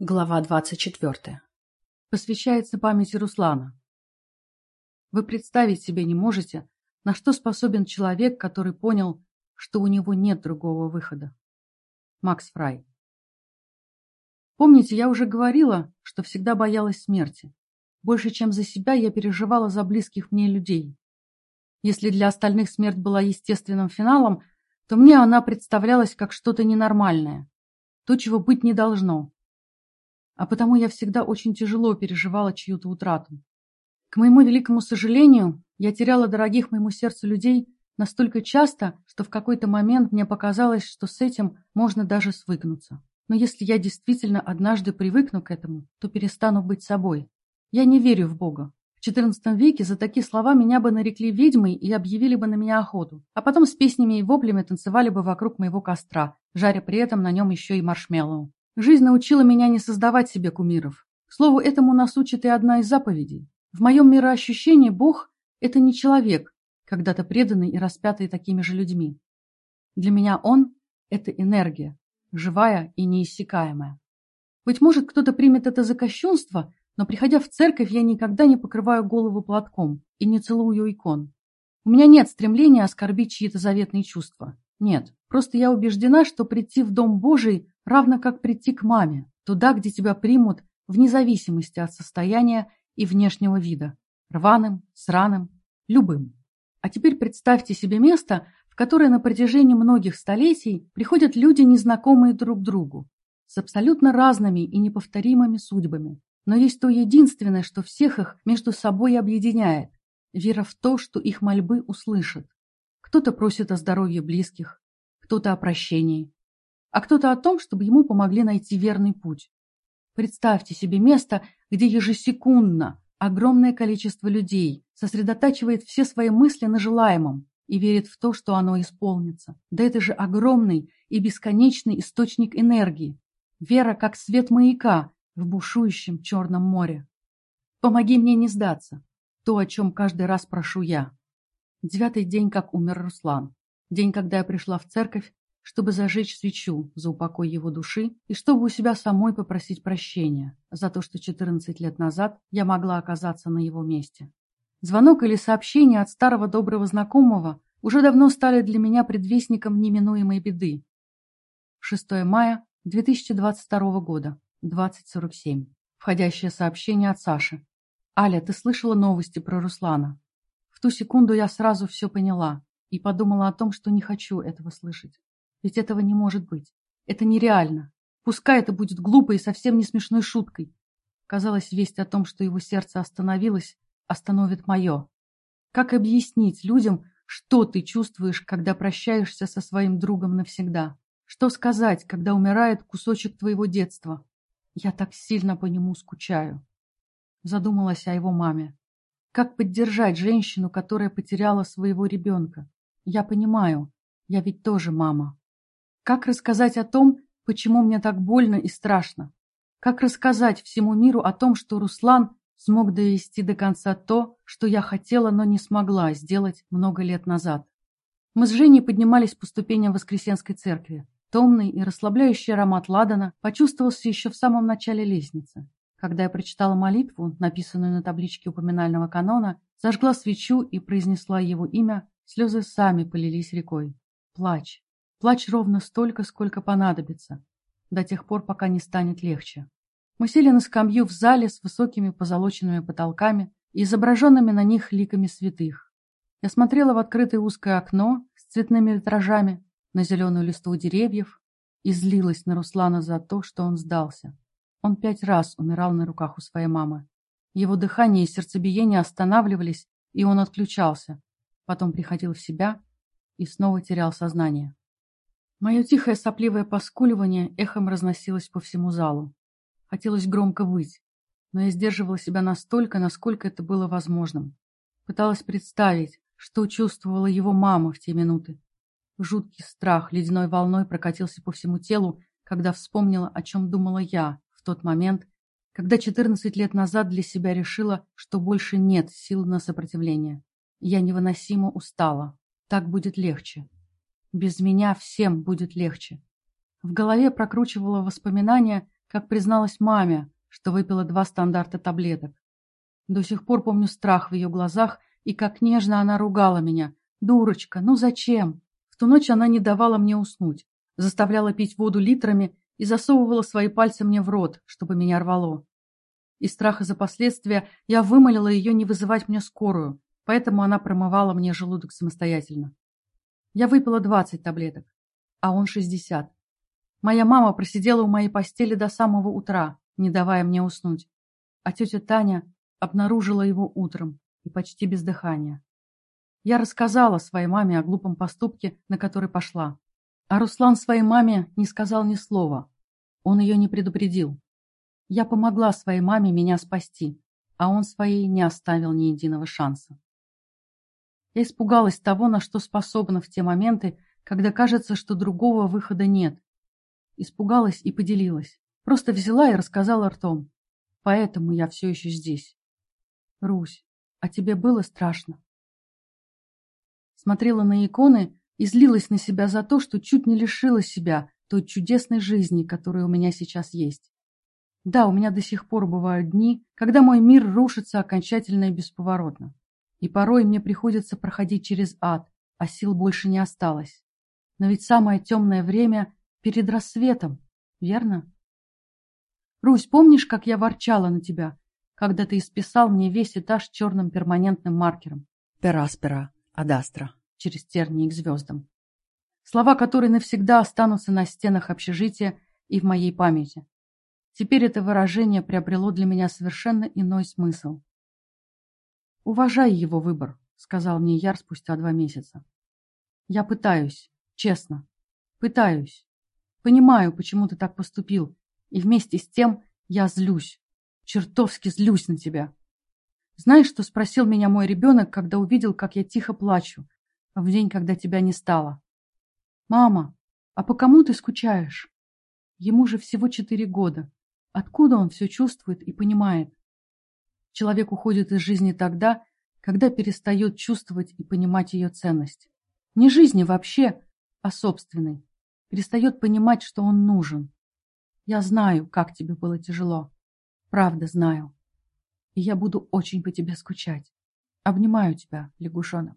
Глава 24. Посвящается памяти Руслана. Вы представить себе не можете, на что способен человек, который понял, что у него нет другого выхода. Макс Фрай. Помните, я уже говорила, что всегда боялась смерти. Больше, чем за себя, я переживала за близких мне людей. Если для остальных смерть была естественным финалом, то мне она представлялась как что-то ненормальное. То, чего быть не должно а потому я всегда очень тяжело переживала чью-то утрату. К моему великому сожалению, я теряла дорогих моему сердцу людей настолько часто, что в какой-то момент мне показалось, что с этим можно даже свыкнуться. Но если я действительно однажды привыкну к этому, то перестану быть собой. Я не верю в Бога. В XIV веке за такие слова меня бы нарекли ведьмой и объявили бы на меня охоту, а потом с песнями и воплями танцевали бы вокруг моего костра, жаря при этом на нем еще и маршмеллоу. Жизнь научила меня не создавать себе кумиров. К слову, этому нас учит и одна из заповедей. В моем мироощущении Бог – это не человек, когда-то преданный и распятый такими же людьми. Для меня Он – это энергия, живая и неиссякаемая. Быть может, кто-то примет это за кощунство, но, приходя в церковь, я никогда не покрываю голову платком и не целую икон. У меня нет стремления оскорбить чьи-то заветные чувства. Нет, просто я убеждена, что прийти в Дом Божий равно как прийти к маме, туда, где тебя примут вне зависимости от состояния и внешнего вида, рваным, сраным, любым. А теперь представьте себе место, в которое на протяжении многих столетий приходят люди, незнакомые друг другу, с абсолютно разными и неповторимыми судьбами. Но есть то единственное, что всех их между собой объединяет – вера в то, что их мольбы услышат. Кто-то просит о здоровье близких, кто-то о прощении, а кто-то о том, чтобы ему помогли найти верный путь. Представьте себе место, где ежесекундно огромное количество людей сосредотачивает все свои мысли на желаемом и верит в то, что оно исполнится. Да это же огромный и бесконечный источник энергии. Вера как свет маяка в бушующем Черном море. Помоги мне не сдаться. То, о чем каждый раз прошу я. Девятый день, как умер Руслан. День, когда я пришла в церковь чтобы зажечь свечу за упокой его души и чтобы у себя самой попросить прощения за то, что 14 лет назад я могла оказаться на его месте. Звонок или сообщение от старого доброго знакомого уже давно стали для меня предвестником неминуемой беды. 6 мая 2022 года, 20.47. Входящее сообщение от Саши. «Аля, ты слышала новости про Руслана?» В ту секунду я сразу все поняла и подумала о том, что не хочу этого слышать. Ведь этого не может быть. Это нереально. Пускай это будет глупой и совсем не смешной шуткой. Казалось, весть о том, что его сердце остановилось, остановит мое. Как объяснить людям, что ты чувствуешь, когда прощаешься со своим другом навсегда? Что сказать, когда умирает кусочек твоего детства? Я так сильно по нему скучаю. Задумалась о его маме. Как поддержать женщину, которая потеряла своего ребенка? Я понимаю, я ведь тоже мама. Как рассказать о том, почему мне так больно и страшно? Как рассказать всему миру о том, что Руслан смог довести до конца то, что я хотела, но не смогла сделать много лет назад? Мы с Женей поднимались по ступеням Воскресенской церкви. Томный и расслабляющий аромат ладана почувствовался еще в самом начале лестницы. Когда я прочитала молитву, написанную на табличке упоминального канона, зажгла свечу и произнесла его имя, слезы сами полились рекой. Плач. Плачь ровно столько, сколько понадобится, до тех пор, пока не станет легче. Мы сели на скамью в зале с высокими позолоченными потолками и изображенными на них ликами святых. Я смотрела в открытое узкое окно с цветными витражами, на зеленую листву деревьев и злилась на Руслана за то, что он сдался. Он пять раз умирал на руках у своей мамы. Его дыхание и сердцебиение останавливались, и он отключался. Потом приходил в себя и снова терял сознание. Мое тихое сопливое поскуливание эхом разносилось по всему залу. Хотелось громко выть, но я сдерживала себя настолько, насколько это было возможным. Пыталась представить, что чувствовала его мама в те минуты. Жуткий страх ледяной волной прокатился по всему телу, когда вспомнила, о чем думала я в тот момент, когда 14 лет назад для себя решила, что больше нет сил на сопротивление. Я невыносимо устала. Так будет легче. Без меня всем будет легче. В голове прокручивала воспоминания, как призналась маме, что выпила два стандарта таблеток. До сих пор помню страх в ее глазах и как нежно она ругала меня. «Дурочка, ну зачем?» В ту ночь она не давала мне уснуть, заставляла пить воду литрами и засовывала свои пальцы мне в рот, чтобы меня рвало. Из страха за последствия я вымолила ее не вызывать мне скорую, поэтому она промывала мне желудок самостоятельно. Я выпила двадцать таблеток, а он шестьдесят. Моя мама просидела у моей постели до самого утра, не давая мне уснуть, а тетя Таня обнаружила его утром и почти без дыхания. Я рассказала своей маме о глупом поступке, на который пошла. А Руслан своей маме не сказал ни слова. Он ее не предупредил. Я помогла своей маме меня спасти, а он своей не оставил ни единого шанса. Я испугалась того, на что способна в те моменты, когда кажется, что другого выхода нет. Испугалась и поделилась. Просто взяла и рассказала ртом. Поэтому я все еще здесь. Русь, а тебе было страшно? Смотрела на иконы и злилась на себя за то, что чуть не лишила себя той чудесной жизни, которая у меня сейчас есть. Да, у меня до сих пор бывают дни, когда мой мир рушится окончательно и бесповоротно. И порой мне приходится проходить через ад, а сил больше не осталось. Но ведь самое темное время перед рассветом, верно? Русь, помнишь, как я ворчала на тебя, когда ты исписал мне весь этаж черным перманентным маркером? Пераспера, адастра, через тернии к звездам. Слова, которые навсегда останутся на стенах общежития и в моей памяти. Теперь это выражение приобрело для меня совершенно иной смысл. «Уважай его выбор», — сказал мне Яр спустя два месяца. «Я пытаюсь, честно, пытаюсь. Понимаю, почему ты так поступил, и вместе с тем я злюсь, чертовски злюсь на тебя. Знаешь, что спросил меня мой ребенок, когда увидел, как я тихо плачу, в день, когда тебя не стало? Мама, а по кому ты скучаешь? Ему же всего четыре года. Откуда он все чувствует и понимает? Человек уходит из жизни тогда, когда перестает чувствовать и понимать ее ценность. Не жизни вообще, а собственной. Перестает понимать, что он нужен. Я знаю, как тебе было тяжело. Правда знаю. И я буду очень по тебе скучать. Обнимаю тебя, лягушонок.